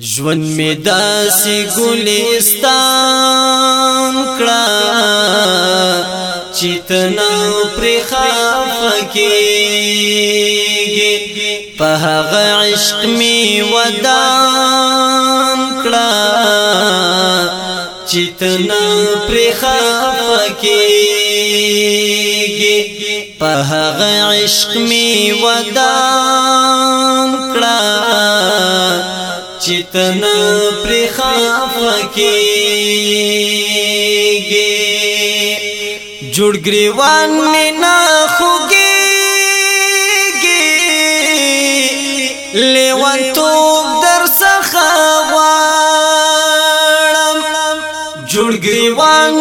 ژوند می داسې ګلستان کړه چتنا پر خافکیږي په هغه عشق می ودان کړه چتنا پر خافکیږي په هغه عشق می ودان تن پر خافکیږي جوړ گریوان مینا خوږيږي لیوان تو در څخه واړم جوړ گریوان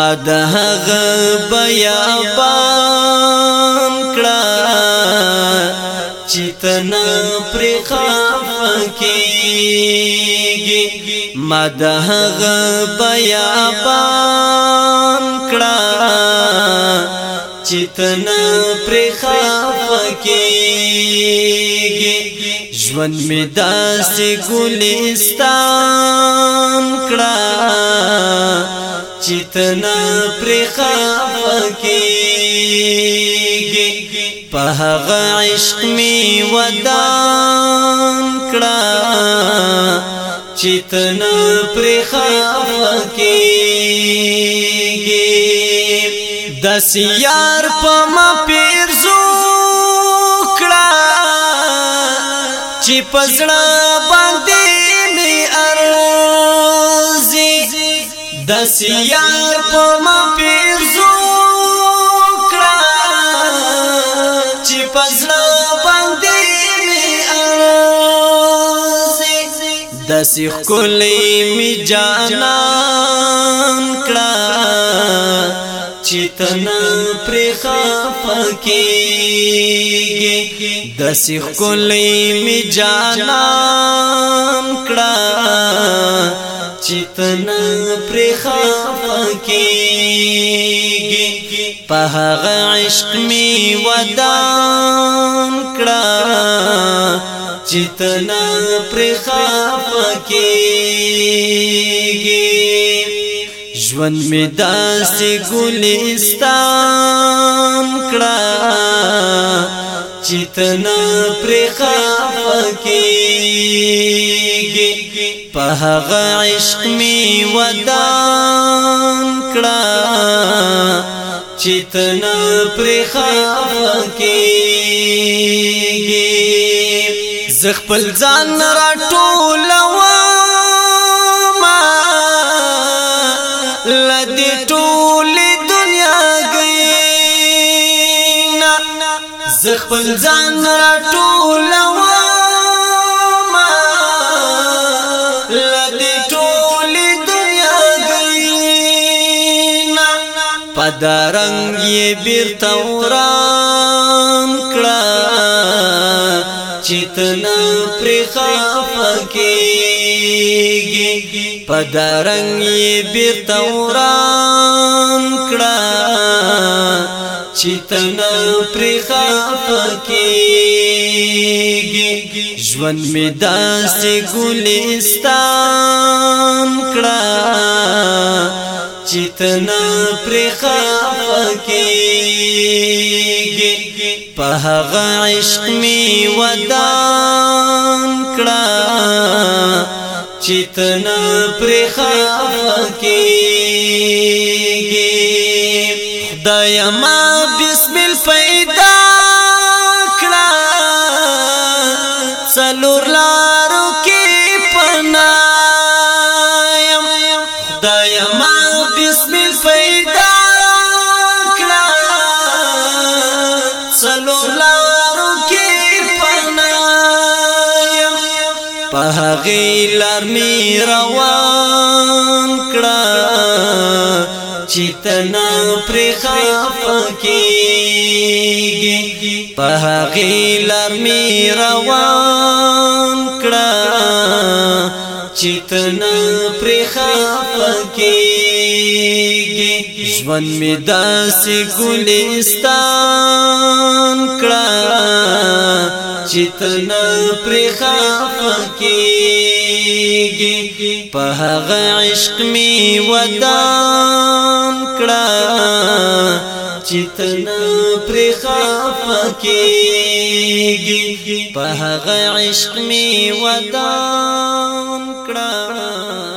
مد هغه بیا پام کړه چتنا پر خفکیږي مد هغه بیا پام کړه چتنا پر خفکیږي ژوند می داسې ګلستان کړه چتنا پری خفکی په عشق می ودان کړه چتنا پری خفکی دس یار پم پیر زو کړه چې پزړه باندې می ارو د سیار په مپیر زو کړه چې پزړه باندې می ارزي د سیخ کولې می جانان کړه چې تن پر خفکیږي د سیخ کولې می جانان چتن پر خفا کېږي په هغه عشق می ودان کړه چتن پر خفا کېږي ژوند می داسې ګلستان کړه چتن پر خفا کېږي هغه عشق می ودان کړه چتن پر خاف کېږي زخپل ځان را ټولوا ما لدی ټول دنیا گئی نا زخپل ځان را ټولوا دا رنگ یې بیرته وران کړه چتنا پر خافکیږي په دا رنگ یې بیرته وران کړه چتنا پر خافکیږي ژوند می داسې ګلستان کړه چتنا پر خفکیږي په هغه عشق می ودان کړه چتنا پر خفکیږي دایما لار می روان کړه چیتنا پر خاف کیږي په هغه لار می روان کړه چیتنا پر خاف کیږي ژوند می داسې ګلستان کړه چیتنا پر خاف کیږي کېږي په هغه عشق می ودان کړه چې تن پر خاف کېږي په هغه عشق می ودان کړه